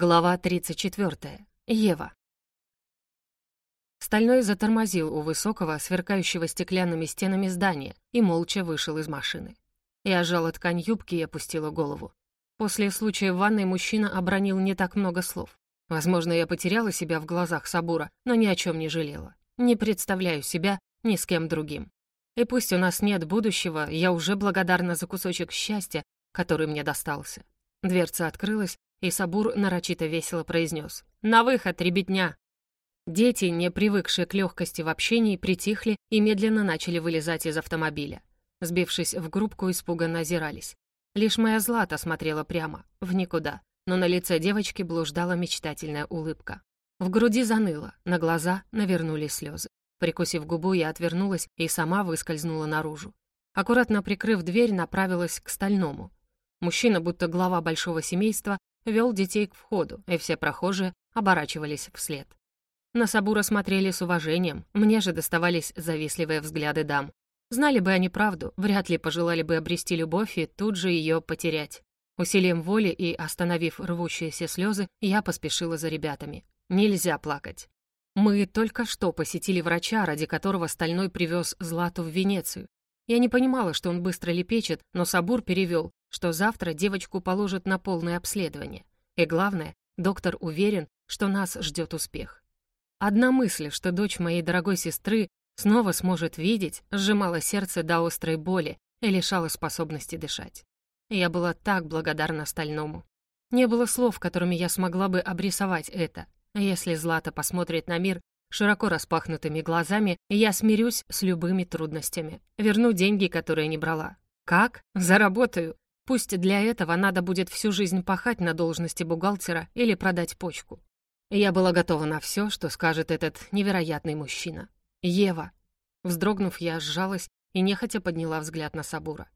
Глава 34. Ева. Стальной затормозил у высокого, сверкающего стеклянными стенами здания и молча вышел из машины. Я сжала ткань юбки и опустила голову. После случая в ванной мужчина обронил не так много слов. Возможно, я потеряла себя в глазах Сабура, но ни о чем не жалела. Не представляю себя ни с кем другим. И пусть у нас нет будущего, я уже благодарна за кусочек счастья, который мне достался. Дверца открылась, и Сабур нарочито весело произнес «На выход, ребятня!». Дети, не привыкшие к легкости в общении, притихли и медленно начали вылезать из автомобиля. Сбившись в группку, испуганно озирались. Лишь моя Злата смотрела прямо, в никуда, но на лице девочки блуждала мечтательная улыбка. В груди заныло, на глаза навернулись слезы. Прикусив губу, я отвернулась и сама выскользнула наружу. Аккуратно прикрыв дверь, направилась к стальному. Мужчина, будто глава большого семейства, вел детей к входу, и все прохожие оборачивались вслед. На Сабура смотрели с уважением, мне же доставались завистливые взгляды дам. Знали бы они правду, вряд ли пожелали бы обрести любовь и тут же ее потерять. Усилием воли и остановив рвущиеся слезы, я поспешила за ребятами. Нельзя плакать. Мы только что посетили врача, ради которого Стальной привез Злату в Венецию. Я не понимала, что он быстро лепечет, но Сабур перевел, что завтра девочку положат на полное обследование. И главное, доктор уверен, что нас ждет успех. Одна мысль, что дочь моей дорогой сестры снова сможет видеть, сжимала сердце до острой боли и лишала способности дышать. Я была так благодарна Стальному. Не было слов, которыми я смогла бы обрисовать это. Если Злата посмотрит на мир Широко распахнутыми глазами я смирюсь с любыми трудностями. Верну деньги, которые не брала. Как? Заработаю. Пусть для этого надо будет всю жизнь пахать на должности бухгалтера или продать почку. Я была готова на все, что скажет этот невероятный мужчина. «Ева». Вздрогнув, я сжалась и нехотя подняла взгляд на Сабура.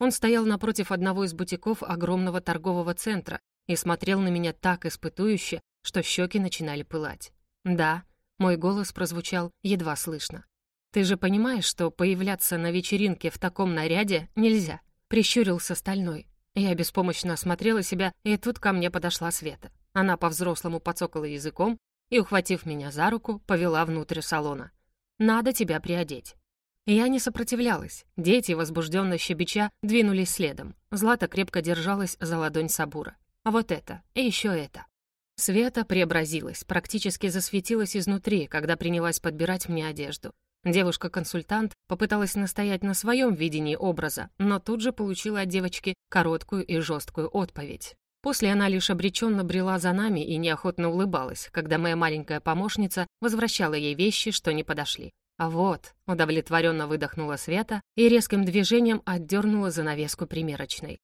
Он стоял напротив одного из бутиков огромного торгового центра и смотрел на меня так испытующе, что щеки начинали пылать. Да, мой голос прозвучал едва слышно. «Ты же понимаешь, что появляться на вечеринке в таком наряде нельзя?» Прищурился Стальной. Я беспомощно осмотрела себя, и тут ко мне подошла Света. Она по-взрослому подсокала языком и, ухватив меня за руку, повела внутрь салона. «Надо тебя приодеть». Я не сопротивлялась. Дети, возбужденно щебеча, двинулись следом. Злата крепко держалась за ладонь Сабура. А вот это, и еще это. Света преобразилась, практически засветилась изнутри, когда принялась подбирать мне одежду. Девушка-консультант попыталась настоять на своем видении образа, но тут же получила от девочки короткую и жесткую отповедь. После она лишь обреченно брела за нами и неохотно улыбалась, когда моя маленькая помощница возвращала ей вещи, что не подошли. А вот, удовлетворенно выдохнула Света и резким движением отдернула занавеску примерочной.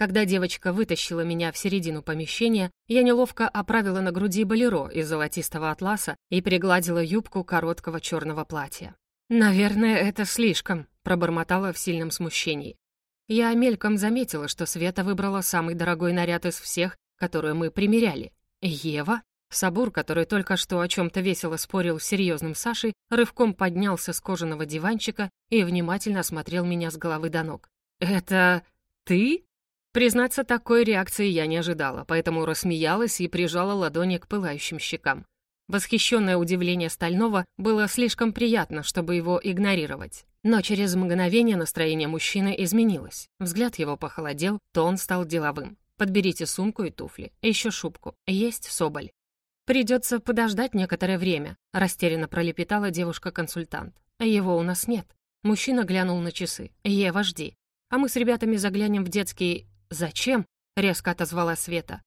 Когда девочка вытащила меня в середину помещения, я неловко оправила на груди болеро из золотистого атласа и пригладила юбку короткого черного платья. «Наверное, это слишком», — пробормотала в сильном смущении. Я мельком заметила, что Света выбрала самый дорогой наряд из всех, которые мы примеряли. «Ева?» Сабур, который только что о чем-то весело спорил с серьезным Сашей, рывком поднялся с кожаного диванчика и внимательно осмотрел меня с головы до ног. «Это ты?» Признаться, такой реакции я не ожидала, поэтому рассмеялась и прижала ладони к пылающим щекам. Восхищенное удивление Стального было слишком приятно, чтобы его игнорировать. Но через мгновение настроение мужчины изменилось. Взгляд его похолодел, то он стал деловым. «Подберите сумку и туфли, еще шубку. Есть соболь». «Придется подождать некоторое время», — растерянно пролепетала девушка-консультант. «Его у нас нет». Мужчина глянул на часы. «Ева, жди. А мы с ребятами заглянем в детский «Зачем?» — резко отозвала Света.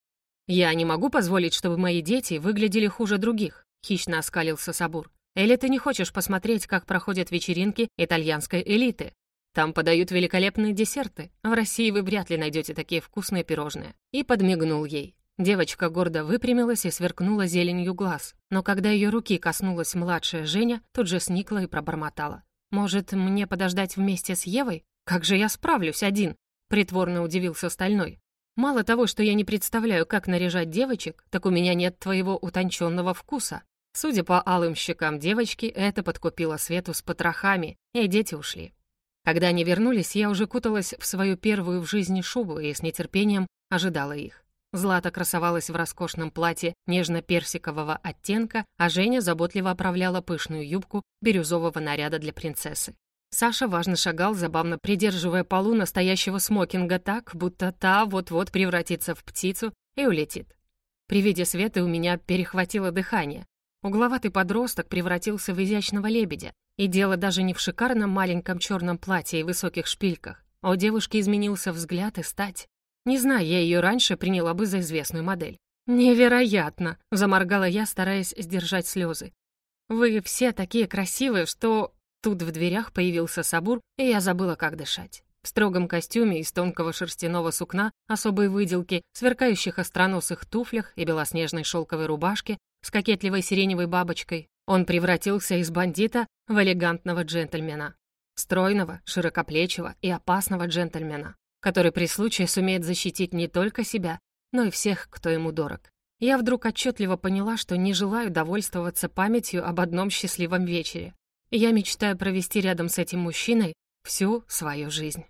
«Я не могу позволить, чтобы мои дети выглядели хуже других», — хищно оскалился Сабур. «Или ты не хочешь посмотреть, как проходят вечеринки итальянской элиты? Там подают великолепные десерты. В России вы вряд ли найдете такие вкусные пирожные». И подмигнул ей. Девочка гордо выпрямилась и сверкнула зеленью глаз. Но когда ее руки коснулась младшая Женя, тут же сникла и пробормотала. «Может, мне подождать вместе с Евой? Как же я справлюсь один?» Притворно удивился Стальной. «Мало того, что я не представляю, как наряжать девочек, так у меня нет твоего утонченного вкуса». Судя по алым щекам девочки, это подкупило Свету с потрохами, и дети ушли. Когда они вернулись, я уже куталась в свою первую в жизни шубу и с нетерпением ожидала их. Злата красовалась в роскошном платье нежно-персикового оттенка, а Женя заботливо оправляла пышную юбку бирюзового наряда для принцессы. Саша важно шагал, забавно придерживая полу настоящего смокинга так, будто та вот-вот превратится в птицу и улетит. При виде света у меня перехватило дыхание. Угловатый подросток превратился в изящного лебедя. И дело даже не в шикарном маленьком черном платье и высоких шпильках, а у девушки изменился взгляд и стать. Не знаю, я ее раньше приняла бы за известную модель. «Невероятно!» — заморгала я, стараясь сдержать слезы. «Вы все такие красивые, что...» Тут в дверях появился Сабур, и я забыла, как дышать. В строгом костюме из тонкого шерстяного сукна, особой выделки, сверкающих остроносых туфлях и белоснежной шелковой рубашке с кокетливой сиреневой бабочкой, он превратился из бандита в элегантного джентльмена. Стройного, широкоплечего и опасного джентльмена который при случае сумеет защитить не только себя, но и всех, кто ему дорог. Я вдруг отчетливо поняла, что не желаю довольствоваться памятью об одном счастливом вечере. Я мечтаю провести рядом с этим мужчиной всю свою жизнь.